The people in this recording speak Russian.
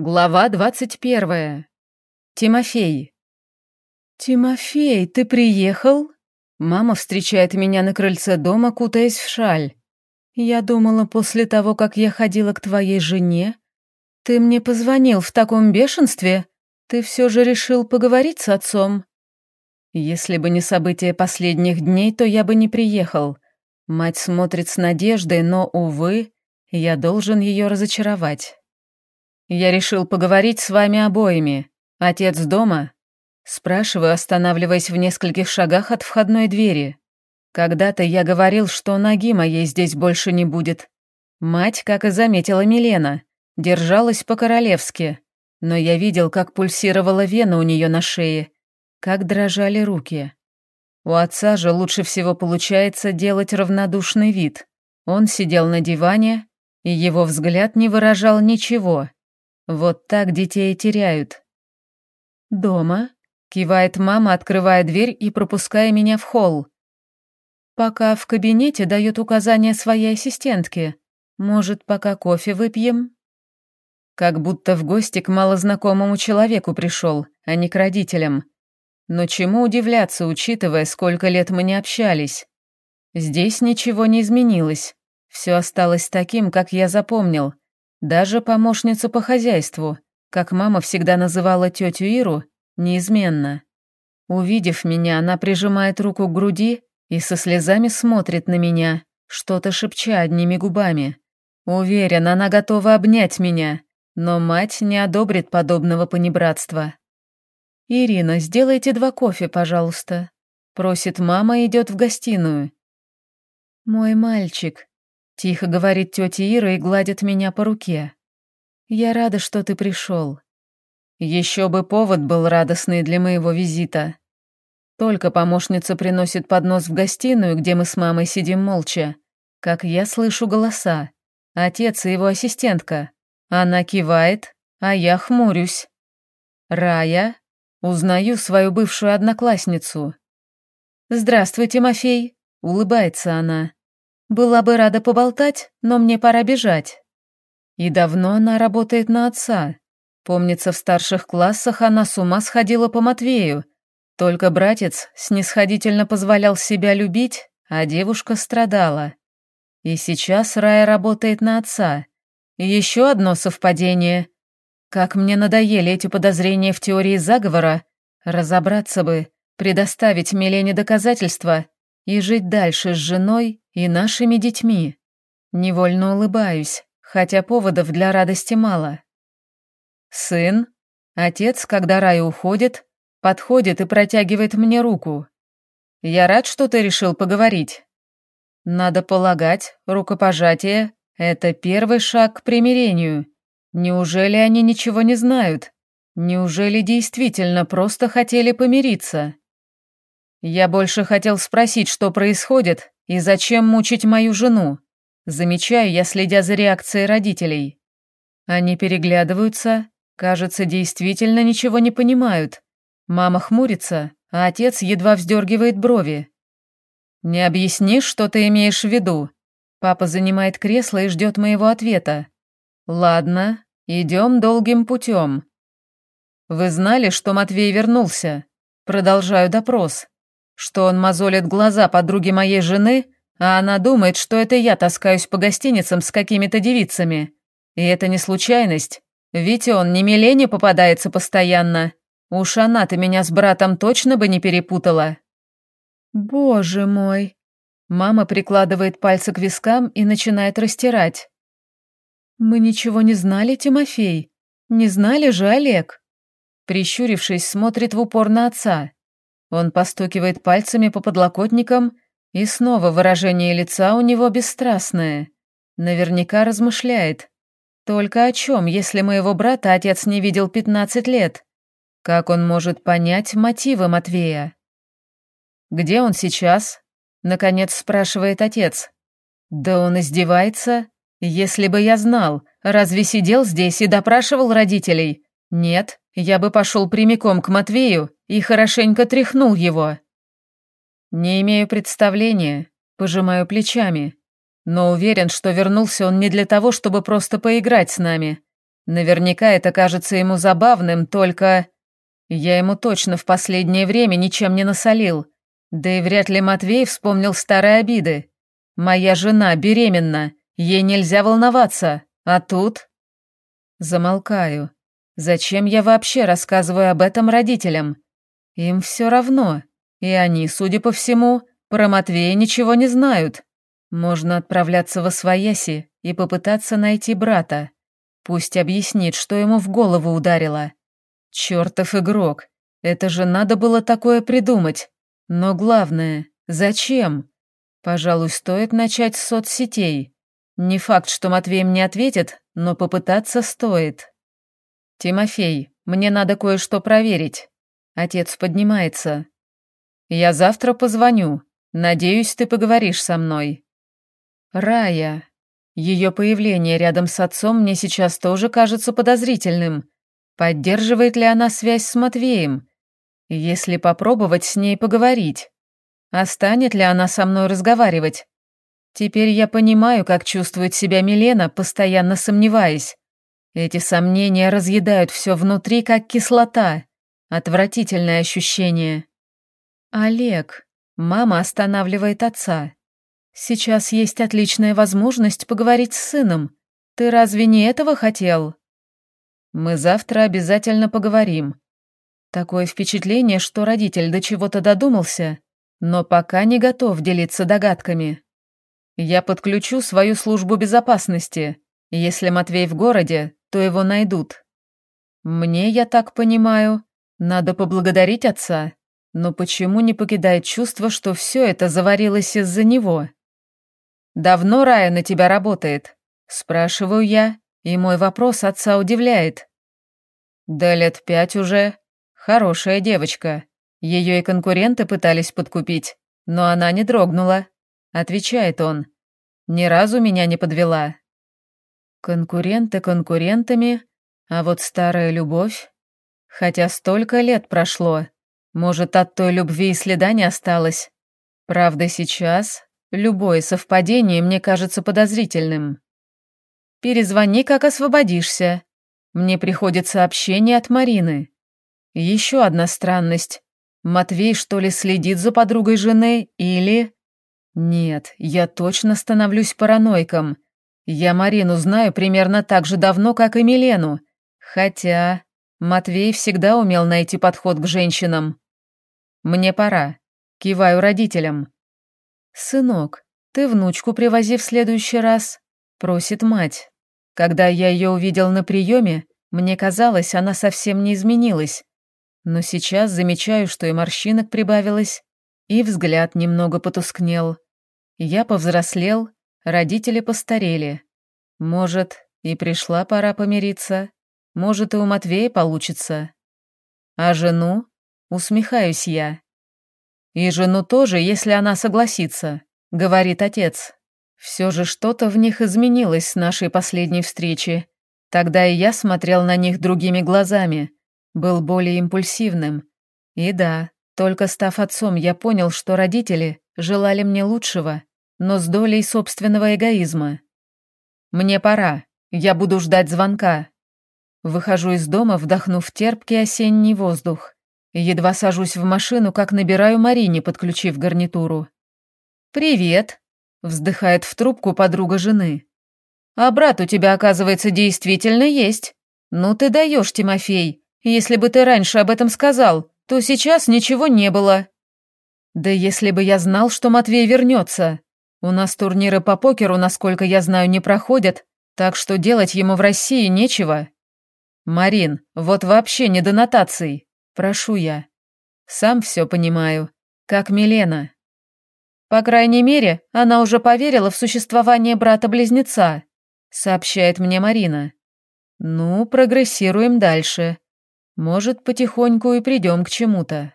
Глава двадцать первая. Тимофей. «Тимофей, ты приехал?» Мама встречает меня на крыльце дома, кутаясь в шаль. «Я думала, после того, как я ходила к твоей жене, ты мне позвонил в таком бешенстве, ты все же решил поговорить с отцом?» Если бы не события последних дней, то я бы не приехал. Мать смотрит с надеждой, но, увы, я должен ее разочаровать. «Я решил поговорить с вами обоими. Отец дома?» Спрашиваю, останавливаясь в нескольких шагах от входной двери. Когда-то я говорил, что ноги моей здесь больше не будет. Мать, как и заметила Милена, держалась по-королевски, но я видел, как пульсировала вена у нее на шее, как дрожали руки. У отца же лучше всего получается делать равнодушный вид. Он сидел на диване, и его взгляд не выражал ничего. Вот так детей теряют. «Дома?» — кивает мама, открывая дверь и пропуская меня в холл. «Пока в кабинете дает указания своей ассистентке. Может, пока кофе выпьем?» Как будто в гости к малознакомому человеку пришел, а не к родителям. Но чему удивляться, учитывая, сколько лет мы не общались? Здесь ничего не изменилось. Все осталось таким, как я запомнил. Даже помощница по хозяйству, как мама всегда называла тетю Иру, неизменно. Увидев меня, она прижимает руку к груди и со слезами смотрит на меня, что-то шепча одними губами. Уверен, она готова обнять меня, но мать не одобрит подобного понебратства. «Ирина, сделайте два кофе, пожалуйста», — просит мама и идет в гостиную. «Мой мальчик», Тихо говорит тетя Ира и гладит меня по руке. «Я рада, что ты пришел. Еще бы повод был радостный для моего визита. Только помощница приносит поднос в гостиную, где мы с мамой сидим молча, как я слышу голоса. Отец и его ассистентка. Она кивает, а я хмурюсь. Рая. Узнаю свою бывшую одноклассницу. «Здравствуй, Тимофей», — улыбается она. Была бы рада поболтать, но мне пора бежать. И давно она работает на отца. Помнится, в старших классах она с ума сходила по Матвею. Только братец снисходительно позволял себя любить, а девушка страдала. И сейчас Рая работает на отца. Еще одно совпадение. Как мне надоели эти подозрения в теории заговора. Разобраться бы, предоставить Милене доказательства и жить дальше с женой и нашими детьми. Невольно улыбаюсь, хотя поводов для радости мало. Сын, отец, когда Рая уходит, подходит и протягивает мне руку. Я рад, что ты решил поговорить. Надо полагать, рукопожатие — это первый шаг к примирению. Неужели они ничего не знают? Неужели действительно просто хотели помириться? Я больше хотел спросить, что происходит, и зачем мучить мою жену? Замечаю я, следя за реакцией родителей. Они переглядываются, кажется, действительно ничего не понимают. Мама хмурится, а отец едва вздергивает брови. «Не объяснишь, что ты имеешь в виду?» Папа занимает кресло и ждет моего ответа. «Ладно, идем долгим путем». «Вы знали, что Матвей вернулся?» Продолжаю допрос что он мозолит глаза подруге моей жены, а она думает, что это я таскаюсь по гостиницам с какими-то девицами. И это не случайность, ведь он не Милене попадается постоянно. Уж она-то меня с братом точно бы не перепутала. Боже мой. Мама прикладывает пальцы к вискам и начинает растирать. Мы ничего не знали, Тимофей. Не знали же, Олег. Прищурившись, смотрит в упор на отца. Он постукивает пальцами по подлокотникам, и снова выражение лица у него бесстрастное. Наверняка размышляет. Только о чем, если моего брата отец не видел 15 лет? Как он может понять мотивы Матвея? «Где он сейчас?» — наконец спрашивает отец. «Да он издевается. Если бы я знал, разве сидел здесь и допрашивал родителей? Нет, я бы пошел прямиком к Матвею и хорошенько тряхнул его. Не имею представления, пожимаю плечами, но уверен, что вернулся он не для того, чтобы просто поиграть с нами. Наверняка это кажется ему забавным, только... Я ему точно в последнее время ничем не насолил. Да и вряд ли Матвей вспомнил старые обиды. Моя жена беременна, ей нельзя волноваться, а тут... Замолкаю. Зачем я вообще рассказываю об этом родителям? Им все равно, и они, судя по всему, про Матвея ничего не знают. Можно отправляться во свояси и попытаться найти брата. Пусть объяснит, что ему в голову ударило. Чертов игрок, это же надо было такое придумать. Но главное, зачем? Пожалуй, стоит начать с соцсетей. Не факт, что Матвей мне ответит, но попытаться стоит. Тимофей, мне надо кое-что проверить. Отец поднимается. Я завтра позвоню. Надеюсь, ты поговоришь со мной. Рая. Ее появление рядом с отцом мне сейчас тоже кажется подозрительным. Поддерживает ли она связь с Матвеем? Если попробовать с ней поговорить. А станет ли она со мной разговаривать? Теперь я понимаю, как чувствует себя Милена, постоянно сомневаясь. Эти сомнения разъедают все внутри, как кислота. Отвратительное ощущение. Олег. Мама останавливает отца. Сейчас есть отличная возможность поговорить с сыном. Ты разве не этого хотел? Мы завтра обязательно поговорим. Такое впечатление, что родитель до чего-то додумался, но пока не готов делиться догадками. Я подключу свою службу безопасности. Если Матвей в городе, то его найдут. Мне, я так понимаю, надо поблагодарить отца, но почему не покидает чувство, что все это заварилось из-за него? «Давно Рая на тебя работает?» Спрашиваю я, и мой вопрос отца удивляет. «Да лет пять уже. Хорошая девочка. Ее и конкуренты пытались подкупить, но она не дрогнула», — отвечает он. «Ни разу меня не подвела». Конкуренты конкурентами, а вот старая любовь... Хотя столько лет прошло, может, от той любви и следа не осталось. Правда, сейчас любое совпадение мне кажется подозрительным. Перезвони, как освободишься. Мне приходит сообщение от Марины. Еще одна странность. Матвей, что ли, следит за подругой жены или... Нет, я точно становлюсь параноиком. Я Марину знаю примерно так же давно, как и Милену. Хотя Матвей всегда умел найти подход к женщинам. Мне пора. Киваю родителям. «Сынок, ты внучку привози в следующий раз», — просит мать. Когда я ее увидел на приеме, мне казалось, она совсем не изменилась. Но сейчас замечаю, что и морщинок прибавилось, и взгляд немного потускнел. Я повзрослел, родители постарели. Может, и пришла пора помириться. Может, и у Матвея получится. А жену? Усмехаюсь я. И жену тоже, если она согласится, говорит отец. Все же что-то в них изменилось с нашей последней встречи. Тогда и я смотрел на них другими глазами, был более импульсивным. И да, только став отцом, я понял, что родители желали мне лучшего, но с долей собственного эгоизма. Мне пора, я буду ждать звонка. Выхожу из дома, вдохнув терпкий осенний воздух. Едва сажусь в машину, как набираю Марине, подключив гарнитуру. «Привет», — вздыхает в трубку подруга жены. «А брат у тебя, оказывается, действительно есть. Ну ты даешь, Тимофей. Если бы ты раньше об этом сказал, то сейчас ничего не было». «Да если бы я знал, что Матвей вернется. У нас турниры по покеру, насколько я знаю, не проходят, так что делать ему в России нечего». «Марин, вот вообще не до нотаций, прошу я. Сам все понимаю, как Милена». «По крайней мере, она уже поверила в существование брата-близнеца», сообщает мне Марина. «Ну, прогрессируем дальше. Может, потихоньку и придем к чему-то».